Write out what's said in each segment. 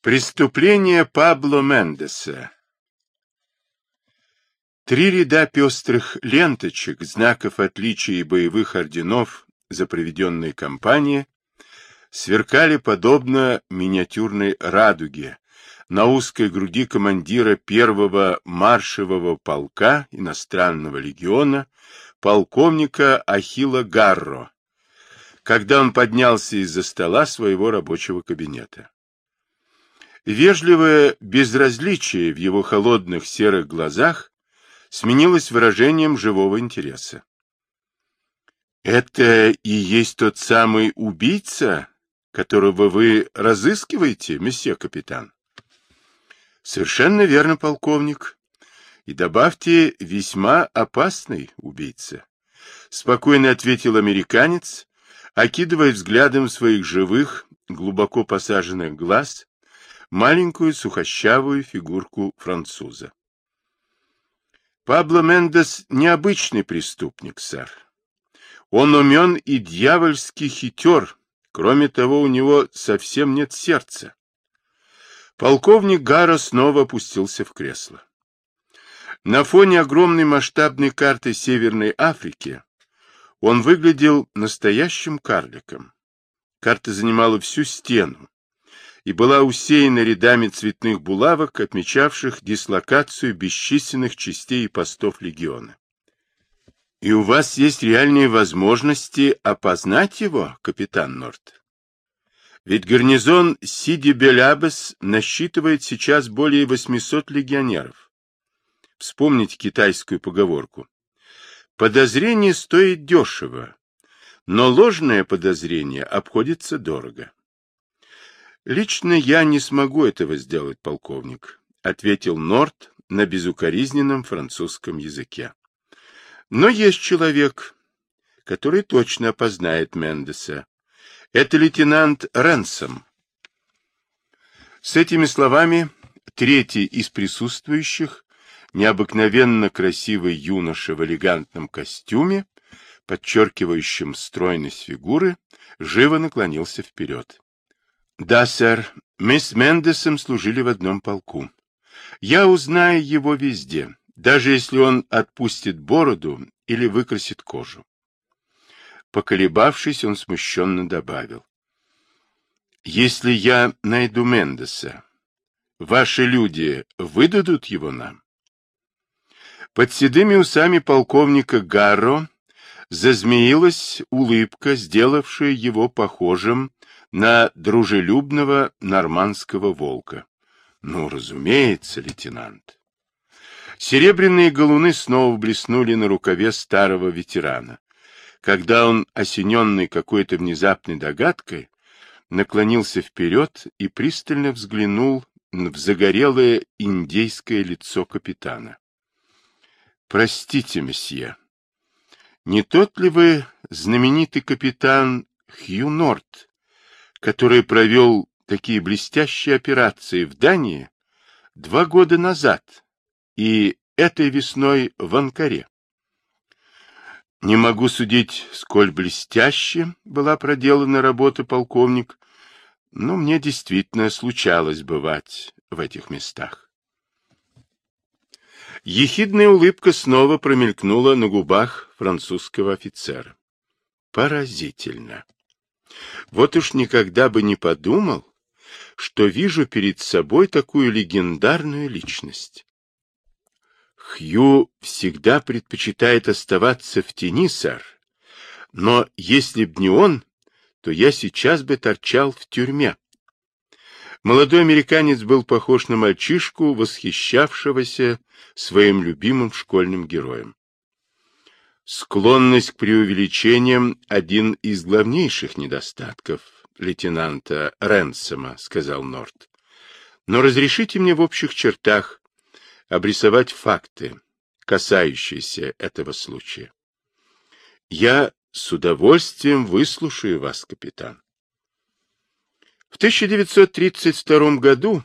Преступление Пабло Мендеса Три ряда пестрых ленточек, знаков отличия и боевых орденов за проведенные кампании сверкали подобно миниатюрной радуге на узкой груди командира первого маршевого полка иностранного легиона, полковника Ахилла Гарро, когда он поднялся из-за стола своего рабочего кабинета. Вежливое безразличие в его холодных серых глазах сменилось выражением живого интереса. «Это и есть тот самый убийца, которого вы разыскиваете, месье капитан?» «Совершенно верно, полковник. И добавьте, весьма опасный убийца», — спокойно ответил американец, окидывая взглядом своих живых, глубоко посаженных глаз маленькую сухощавую фигурку француза. Пабло Мендес необычный преступник, сэр. Он умен и дьявольски хитер, кроме того, у него совсем нет сердца. Полковник Гара снова опустился в кресло. На фоне огромной масштабной карты Северной Африки он выглядел настоящим карликом. Карта занимала всю стену, и была усеяна рядами цветных булавок, отмечавших дислокацию бесчисленных частей и постов легиона. И у вас есть реальные возможности опознать его, капитан Норт? Ведь гарнизон Сиди Белябес насчитывает сейчас более 800 легионеров. Вспомните китайскую поговорку. Подозрение стоит дешево, но ложное подозрение обходится дорого. Лично я не смогу этого сделать, полковник, ответил Норт на безукоризненном французском языке. Но есть человек, который точно опознает Мендеса. Это лейтенант Ренсом. С этими словами третий из присутствующих, необыкновенно красивый юноша в элегантном костюме, подчеркивающем стройность фигуры, живо наклонился вперед. Да, сэр, мы с Мендесом служили в одном полку. Я узнаю его везде, даже если он отпустит бороду или выкрасит кожу. Поколебавшись, он смущенно добавил. Если я найду Мендеса, ваши люди выдадут его нам? Под седыми усами полковника Гарро зазмеилась улыбка, сделавшая его похожим на дружелюбного нормандского волка. Ну, разумеется, лейтенант. Серебряные галуны снова блеснули на рукаве старого ветерана, когда он, осененный какой-то внезапной догадкой, наклонился вперед и пристально взглянул в загорелое индейское лицо капитана. — Простите, месье, не тот ли вы знаменитый капитан Хью Норт, который провел такие блестящие операции в Дании два года назад и этой весной в Анкаре. Не могу судить, сколь блестяще была проделана работа полковник, но мне действительно случалось бывать в этих местах. Ехидная улыбка снова промелькнула на губах французского офицера. Поразительно. Вот уж никогда бы не подумал, что вижу перед собой такую легендарную личность. Хью всегда предпочитает оставаться в тени, сэр, но если б не он, то я сейчас бы торчал в тюрьме. Молодой американец был похож на мальчишку, восхищавшегося своим любимым школьным героем. Склонность к преувеличениям – один из главнейших недостатков лейтенанта Ренсома, сказал Норт. Но разрешите мне в общих чертах обрисовать факты, касающиеся этого случая. Я с удовольствием выслушаю вас, капитан. В 1932 году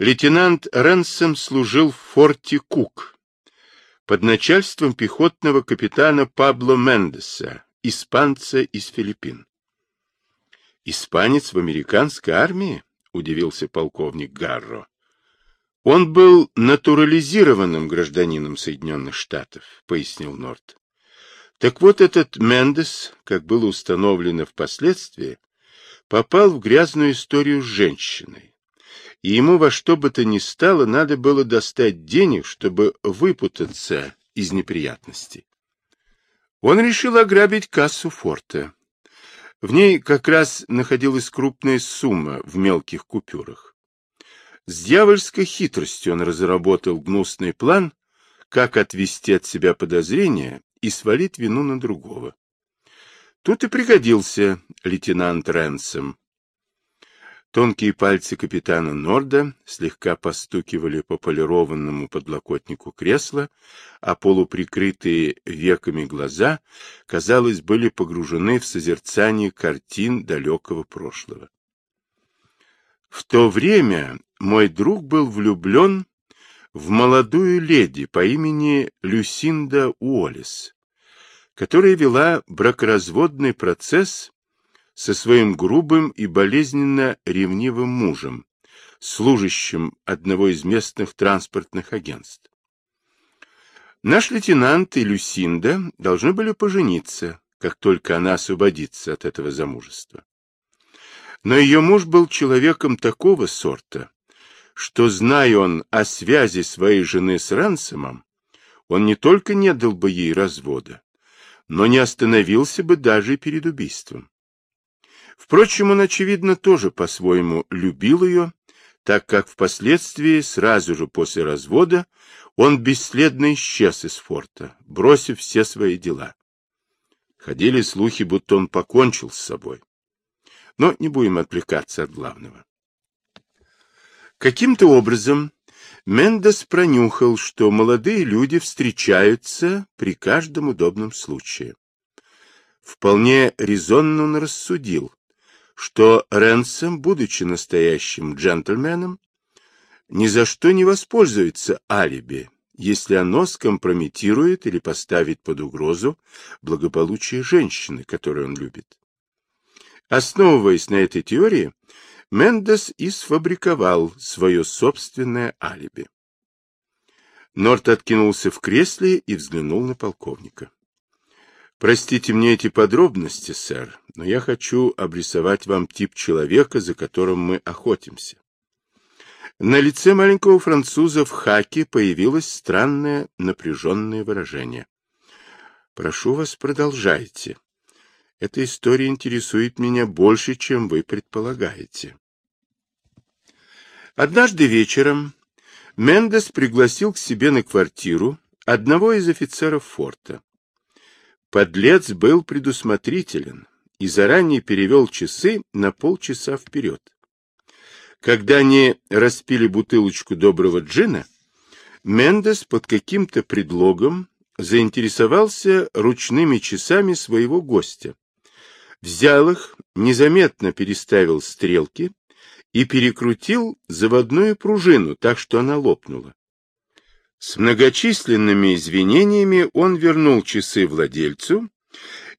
лейтенант Ренсом служил в форте Кук, под начальством пехотного капитана Пабло Мендеса, испанца из Филиппин. Испанец в американской армии? удивился полковник Гарро. Он был натурализированным гражданином Соединенных Штатов, пояснил Норт. Так вот этот Мендес, как было установлено впоследствии, попал в грязную историю с женщиной. И ему во что бы то ни стало надо было достать денег, чтобы выпутаться из неприятностей. Он решил ограбить кассу форта. В ней как раз находилась крупная сумма в мелких купюрах. С дьявольской хитростью он разработал гнусный план, как отвести от себя подозрения и свалить вину на другого. Тут и пригодился лейтенант Ренсом. Тонкие пальцы капитана Норда слегка постукивали по полированному подлокотнику кресла, а полуприкрытые веками глаза, казалось, были погружены в созерцание картин далекого прошлого. В то время мой друг был влюблен в молодую леди по имени Люсинда Уоллес, которая вела бракоразводный процесс со своим грубым и болезненно ревнивым мужем, служащим одного из местных транспортных агентств. Наш лейтенант и Люсинда должны были пожениться, как только она освободится от этого замужества. Но ее муж был человеком такого сорта, что, зная он о связи своей жены с Рансомом, он не только не дал бы ей развода, но не остановился бы даже перед убийством. Впрочем, он, очевидно, тоже по-своему любил ее, так как впоследствии, сразу же после развода, он бесследно исчез из форта, бросив все свои дела. Ходили слухи, будто он покончил с собой. Но не будем отвлекаться от главного. Каким-то образом Мендес пронюхал, что молодые люди встречаются при каждом удобном случае. Вполне резонно он рассудил, что Ренсом, будучи настоящим джентльменом, ни за что не воспользуется алиби, если оно скомпрометирует или поставит под угрозу благополучие женщины, которую он любит. Основываясь на этой теории, Мендес и сфабриковал свое собственное алиби. Норт откинулся в кресле и взглянул на полковника. Простите мне эти подробности, сэр, но я хочу обрисовать вам тип человека, за которым мы охотимся. На лице маленького француза в хаке появилось странное напряженное выражение. Прошу вас, продолжайте. Эта история интересует меня больше, чем вы предполагаете. Однажды вечером Мендес пригласил к себе на квартиру одного из офицеров форта. Подлец был предусмотрителен и заранее перевел часы на полчаса вперед. Когда они распили бутылочку доброго джина, Мендес под каким-то предлогом заинтересовался ручными часами своего гостя. Взял их, незаметно переставил стрелки и перекрутил заводную пружину, так что она лопнула. С многочисленными извинениями он вернул часы владельцу,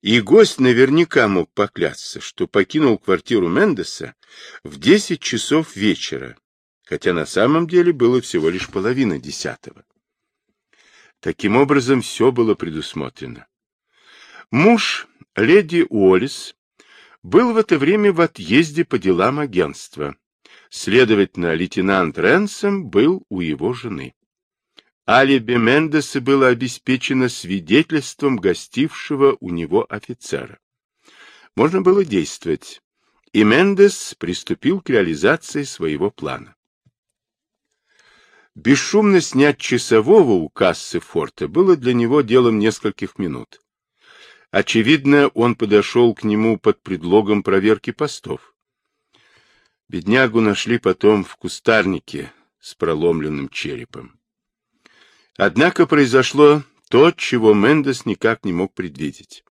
и гость наверняка мог поклясться, что покинул квартиру Мендеса в 10 часов вечера, хотя на самом деле было всего лишь половина десятого. Таким образом, все было предусмотрено. Муж леди Уоллес был в это время в отъезде по делам агентства. Следовательно, лейтенант Ренсом был у его жены. Алиби Мендеса было обеспечено свидетельством гостившего у него офицера. Можно было действовать, и Мендес приступил к реализации своего плана. Бесшумно снять часового у кассы форта было для него делом нескольких минут. Очевидно, он подошел к нему под предлогом проверки постов. Беднягу нашли потом в кустарнике с проломленным черепом. Однако произошло то, чего Мендес никак не мог предвидеть.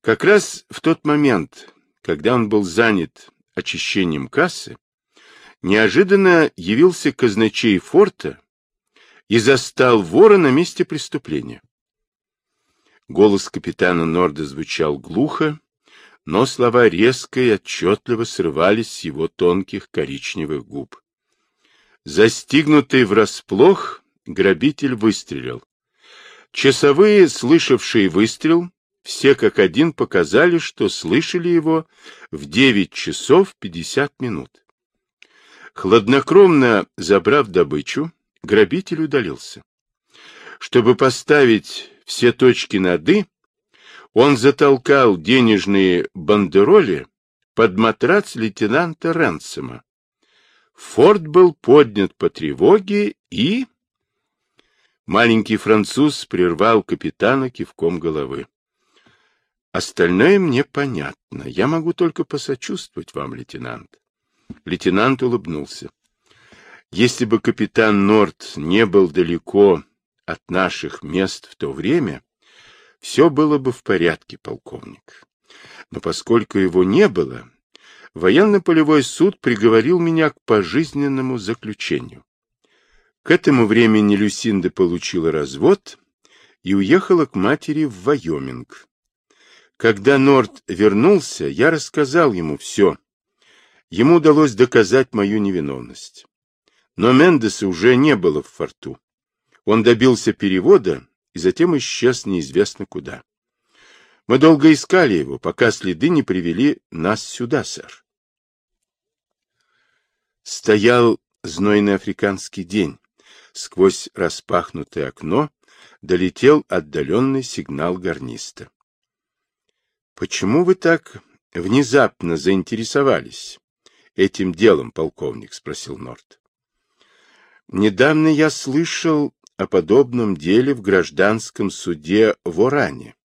Как раз в тот момент, когда он был занят очищением кассы, неожиданно явился казначей форта и застал вора на месте преступления. Голос капитана Норда звучал глухо, но слова резко и отчетливо срывались с его тонких коричневых губ. Застигнутый врасплох, грабитель выстрелил. Часовые, слышавшие выстрел, все как один показали, что слышали его в девять часов пятьдесят минут. Хладнокровно забрав добычу, грабитель удалился. Чтобы поставить все точки над «и», он затолкал денежные бандероли под матрац лейтенанта Ренсома. Форт был поднят по тревоге и... Маленький француз прервал капитана кивком головы. Остальное мне понятно. Я могу только посочувствовать вам, лейтенант. Лейтенант улыбнулся. Если бы капитан Норт не был далеко от наших мест в то время, все было бы в порядке, полковник. Но поскольку его не было, военно-полевой суд приговорил меня к пожизненному заключению. К этому времени Люсинда получила развод и уехала к матери в Вайоминг. Когда Норт вернулся, я рассказал ему все. Ему удалось доказать мою невиновность. Но Мендеса уже не было в форту. Он добился перевода и затем исчез неизвестно куда. Мы долго искали его, пока следы не привели нас сюда, сэр. Стоял знойный африканский день. Сквозь распахнутое окно долетел отдаленный сигнал гарниста. Почему вы так внезапно заинтересовались этим делом, полковник? спросил Норт. Недавно я слышал о подобном деле в гражданском суде в Оране.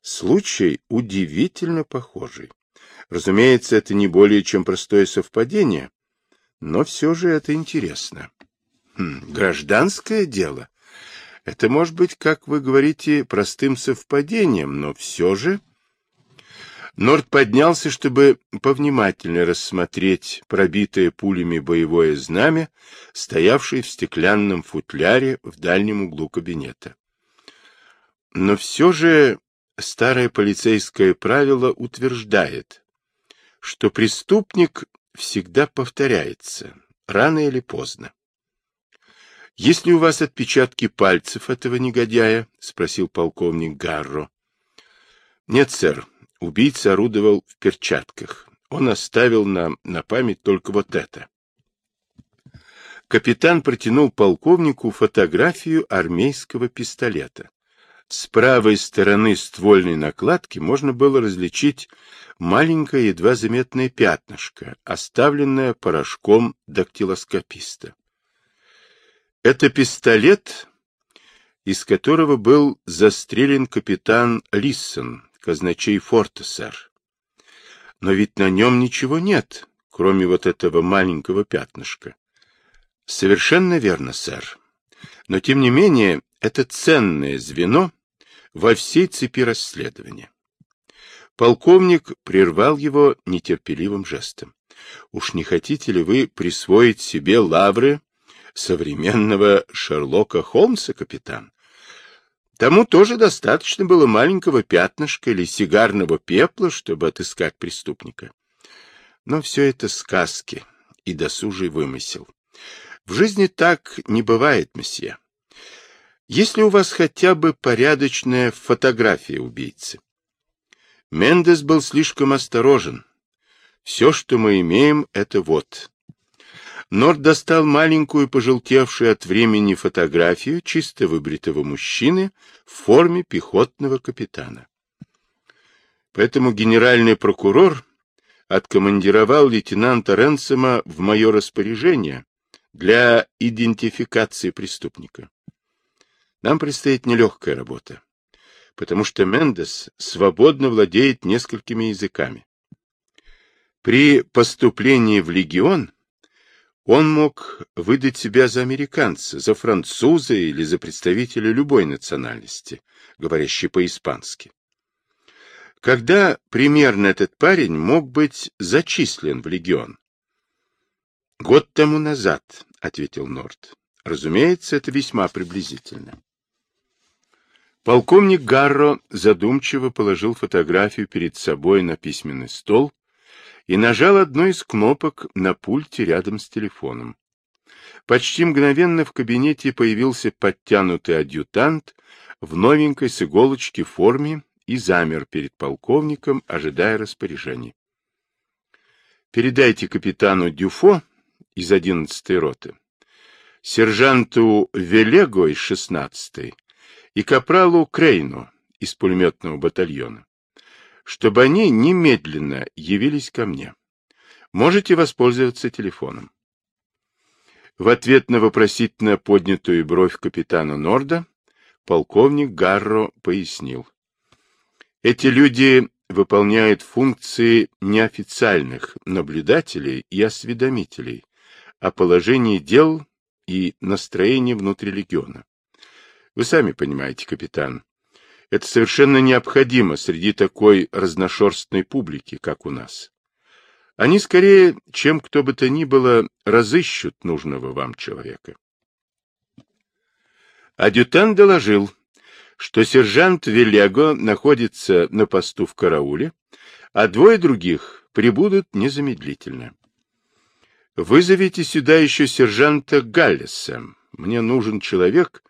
Случай удивительно похожий. Разумеется, это не более чем простое совпадение, но все же это интересно. Хм, гражданское дело? Это может быть, как вы говорите, простым совпадением, но все же... Норд поднялся, чтобы повнимательнее рассмотреть пробитое пулями боевое знамя, стоявшее в стеклянном футляре в дальнем углу кабинета. Но все же старое полицейское правило утверждает, что преступник всегда повторяется, рано или поздно. «Есть ли у вас отпечатки пальцев этого негодяя?» — спросил полковник Гарро. «Нет, сэр, Убийца орудовал в перчатках. Он оставил нам на память только вот это. Капитан протянул полковнику фотографию армейского пистолета. С правой стороны ствольной накладки можно было различить маленькое едва заметное пятнышко, оставленное порошком дактилоскописта. Это пистолет, из которого был застрелен капитан Лиссон, казначей форта, сэр. Но ведь на нем ничего нет, кроме вот этого маленького пятнышка. Совершенно верно, сэр. Но, тем не менее, это ценное звено во всей цепи расследования. Полковник прервал его нетерпеливым жестом. Уж не хотите ли вы присвоить себе лавры современного Шерлока Холмса, капитан? Тому тоже достаточно было маленького пятнышка или сигарного пепла, чтобы отыскать преступника. Но все это сказки и досужий вымысел. В жизни так не бывает, месье. Если у вас хотя бы порядочная фотография убийцы? Мендес был слишком осторожен. Все, что мы имеем, это вот. Норд достал маленькую, пожелтевшую от времени фотографию чисто выбритого мужчины в форме пехотного капитана. Поэтому генеральный прокурор откомандировал лейтенанта Ренсома в мое распоряжение для идентификации преступника. Нам предстоит нелегкая работа, потому что Мендес свободно владеет несколькими языками. При поступлении в легион он мог выдать себя за американца, за француза или за представителя любой национальности, говорящей по-испански. Когда примерно этот парень мог быть зачислен в легион? Год тому назад, ответил Норт. Разумеется, это весьма приблизительно. Полковник Гарро задумчиво положил фотографию перед собой на письменный стол и нажал одну из кнопок на пульте рядом с телефоном. Почти мгновенно в кабинете появился подтянутый адъютант в новенькой с иголочки форме и замер перед полковником, ожидая распоряжений. Передайте капитану Дюфо из 11-й роты, сержанту Велего из 16-й и капралу Крейну из пулеметного батальона, чтобы они немедленно явились ко мне. Можете воспользоваться телефоном. В ответ на вопросительно поднятую бровь капитана Норда полковник Гарро пояснил. Эти люди выполняют функции неофициальных наблюдателей и осведомителей о положении дел и настроении внутри легиона. Вы сами понимаете, капитан, это совершенно необходимо среди такой разношерстной публики, как у нас. Они скорее, чем кто бы то ни было, разыщут нужного вам человека. Адъютант доложил, что сержант Велего находится на посту в карауле, а двое других прибудут незамедлительно. Вызовите сюда еще сержанта Галлеса. Мне нужен человек,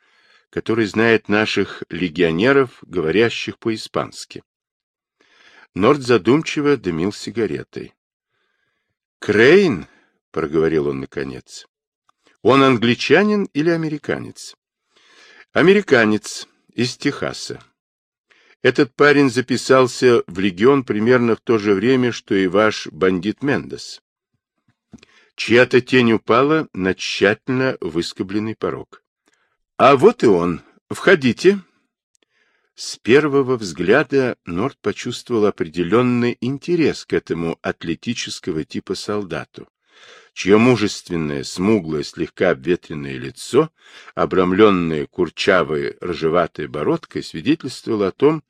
который знает наших легионеров, говорящих по-испански. Норд задумчиво дымил сигаретой. «Крейн?» — проговорил он наконец. «Он англичанин или американец?» «Американец из Техаса. Этот парень записался в легион примерно в то же время, что и ваш бандит Мендес. Чья-то тень упала на тщательно выскобленный порог. А вот и он. Входите. С первого взгляда Норд почувствовал определенный интерес к этому атлетического типа солдату, чье мужественное, смуглое, слегка обветренное лицо, обрамленное курчавой рыжеватой бородкой, свидетельствовало о том,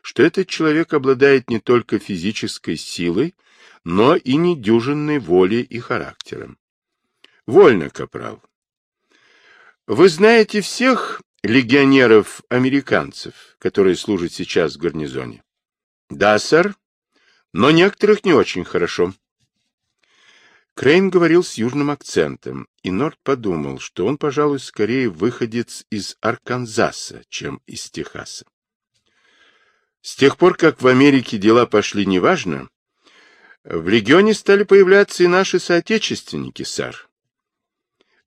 что этот человек обладает не только физической силой, но и недюжинной волей и характером. Вольно, капрал. Вы знаете всех легионеров-американцев, которые служат сейчас в гарнизоне? Да, сэр, но некоторых не очень хорошо. Крейн говорил с южным акцентом, и Норд подумал, что он, пожалуй, скорее выходец из Арканзаса, чем из Техаса. С тех пор, как в Америке дела пошли неважно, в регионе стали появляться и наши соотечественники, сэр.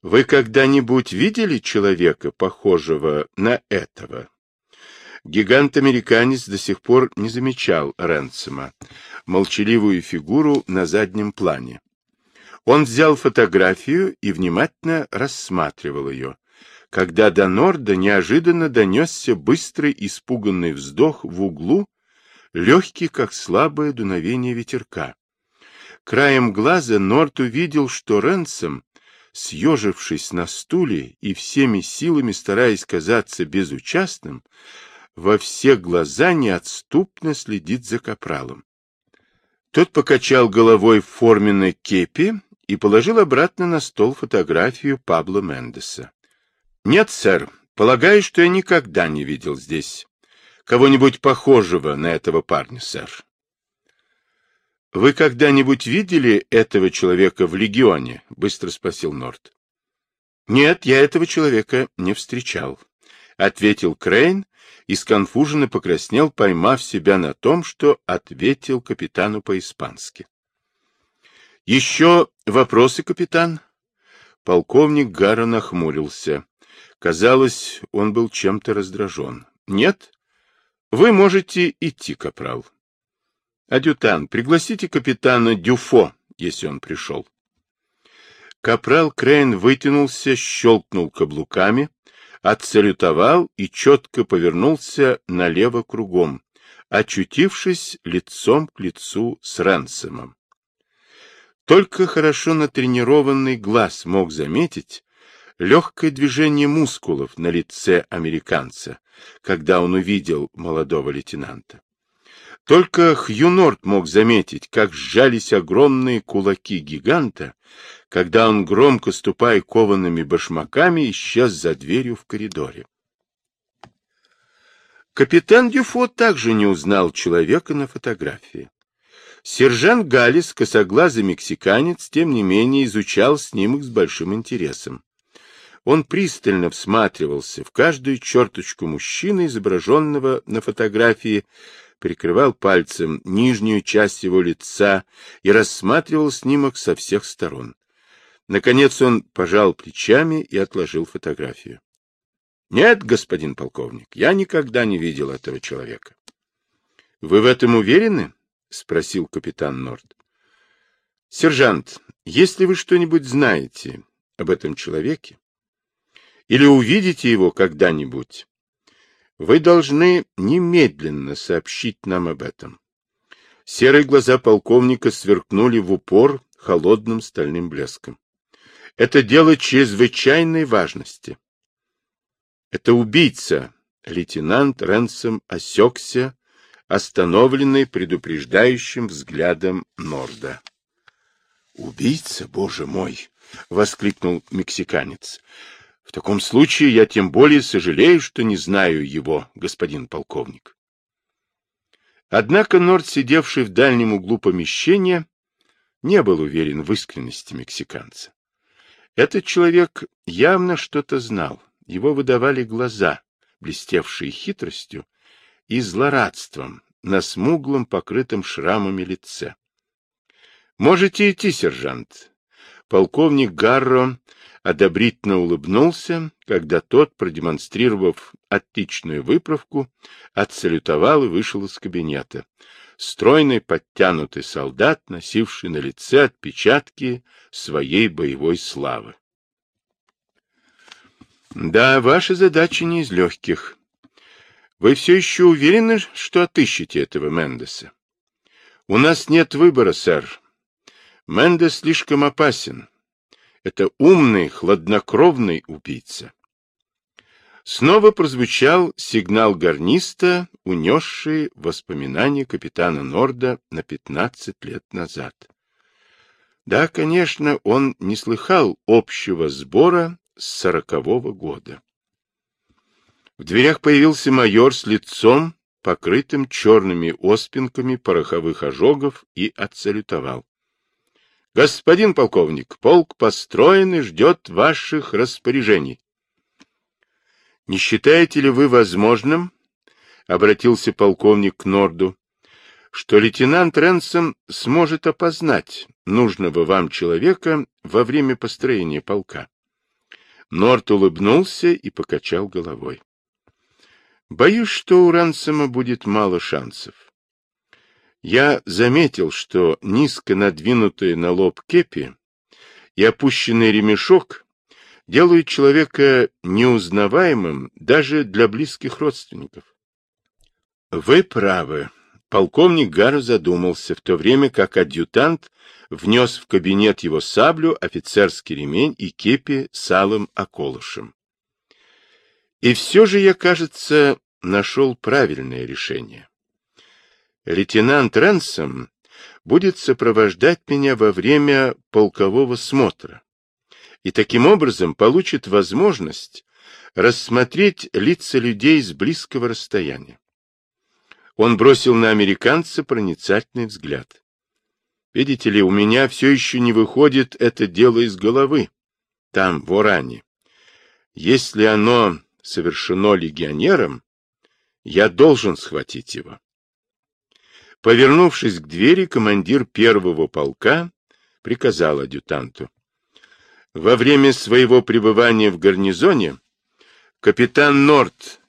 Вы когда-нибудь видели человека, похожего на этого? Гигант-американец до сих пор не замечал Ренсома, молчаливую фигуру на заднем плане. Он взял фотографию и внимательно рассматривал ее, когда до Норда неожиданно донесся быстрый испуганный вздох в углу, легкий, как слабое дуновение ветерка. Краем глаза Норд увидел, что Ренсом съежившись на стуле и всеми силами стараясь казаться безучастным, во все глаза неотступно следит за капралом. Тот покачал головой в форменной кепи и положил обратно на стол фотографию Пабло Мендеса. — Нет, сэр, полагаю, что я никогда не видел здесь кого-нибудь похожего на этого парня, сэр. — Вы когда-нибудь видели этого человека в легионе? — быстро спросил Норт. — Нет, я этого человека не встречал, — ответил Крейн и сконфуженно покраснел, поймав себя на том, что ответил капитану по-испански. — Еще вопросы, капитан? Полковник Гарра нахмурился. Казалось, он был чем-то раздражен. — Нет? Вы можете идти, капрал. Адъютант, пригласите капитана Дюфо, если он пришел. Капрал Крейн вытянулся, щелкнул каблуками, отсалютовал и четко повернулся налево кругом, очутившись лицом к лицу с Рэнсомом. Только хорошо натренированный глаз мог заметить легкое движение мускулов на лице американца, когда он увидел молодого лейтенанта. Только Хьюнорт мог заметить, как сжались огромные кулаки гиганта, когда он, громко ступая коваными башмаками, исчез за дверью в коридоре. Капитан Дюфо также не узнал человека на фотографии. Сержант Галис, косоглазый мексиканец, тем не менее изучал снимок с большим интересом. Он пристально всматривался в каждую черточку мужчины, изображенного на фотографии, прикрывал пальцем нижнюю часть его лица и рассматривал снимок со всех сторон. Наконец он пожал плечами и отложил фотографию. — Нет, господин полковник, я никогда не видел этого человека. — Вы в этом уверены? — спросил капитан Норд. — Сержант, если вы что-нибудь знаете об этом человеке, или увидите его когда-нибудь, вы должны немедленно сообщить нам об этом. Серые глаза полковника сверкнули в упор холодным стальным блеском. Это дело чрезвычайной важности. Это убийца. Лейтенант Ренсом осекся, остановленный предупреждающим взглядом Норда. «Убийца, боже мой!» — воскликнул мексиканец. В таком случае я тем более сожалею, что не знаю его, господин полковник. Однако Норд, сидевший в дальнем углу помещения, не был уверен в искренности мексиканца. Этот человек явно что-то знал. Его выдавали глаза, блестевшие хитростью и злорадством на смуглом, покрытом шрамами лице. «Можете идти, сержант». Полковник Гарро одобрительно улыбнулся, когда тот, продемонстрировав отличную выправку, отсалютовал и вышел из кабинета. Стройный, подтянутый солдат, носивший на лице отпечатки своей боевой славы. Да, ваша задача не из легких. Вы все еще уверены, что отыщете этого Мендеса? У нас нет выбора, сэр. Мендес слишком опасен. Это умный, хладнокровный убийца. Снова прозвучал сигнал гарниста, унесший воспоминания капитана Норда на 15 лет назад. Да, конечно, он не слыхал общего сбора с сорокового года. В дверях появился майор с лицом, покрытым черными оспинками пороховых ожогов, и отсалютовал. — Господин полковник, полк построен и ждет ваших распоряжений. — Не считаете ли вы возможным, — обратился полковник к Норду, — что лейтенант Ренсом сможет опознать нужного вам человека во время построения полка? Норд улыбнулся и покачал головой. — Боюсь, что у Ренсома будет мало шансов. Я заметил, что низко надвинутые на лоб кепи и опущенный ремешок делают человека неузнаваемым даже для близких родственников. Вы правы. Полковник Гар задумался, в то время как адъютант внес в кабинет его саблю, офицерский ремень и кепи с алым околышем. И все же я, кажется, нашел правильное решение. Лейтенант Ренсом будет сопровождать меня во время полкового смотра и таким образом получит возможность рассмотреть лица людей с близкого расстояния. Он бросил на американца проницательный взгляд. Видите ли, у меня все еще не выходит это дело из головы, там, в Оране. Если оно совершено легионером, я должен схватить его. Повернувшись к двери, командир первого полка приказал адъютанту. Во время своего пребывания в гарнизоне капитан Норт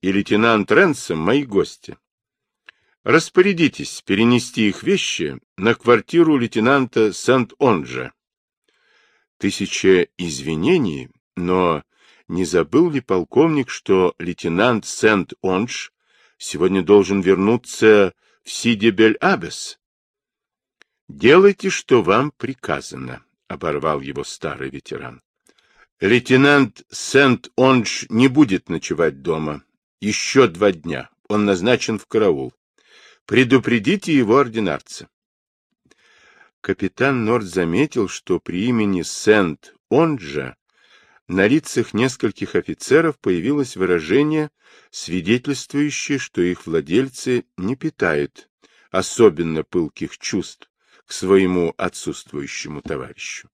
и лейтенант Ренсом мои гости. Распорядитесь перенести их вещи на квартиру лейтенанта Сент-Онджа. Тысяча извинений, но не забыл ли полковник, что лейтенант Сент-Ондж сегодня должен вернуться Сидебель-Абес? Делайте, что вам приказано, — оборвал его старый ветеран. Лейтенант Сент-Ондж не будет ночевать дома. Еще два дня. Он назначен в караул. Предупредите его ординарца. Капитан Норд заметил, что при имени Сент-Онджа на лицах нескольких офицеров появилось выражение, свидетельствующее, что их владельцы не питают особенно пылких чувств к своему отсутствующему товарищу.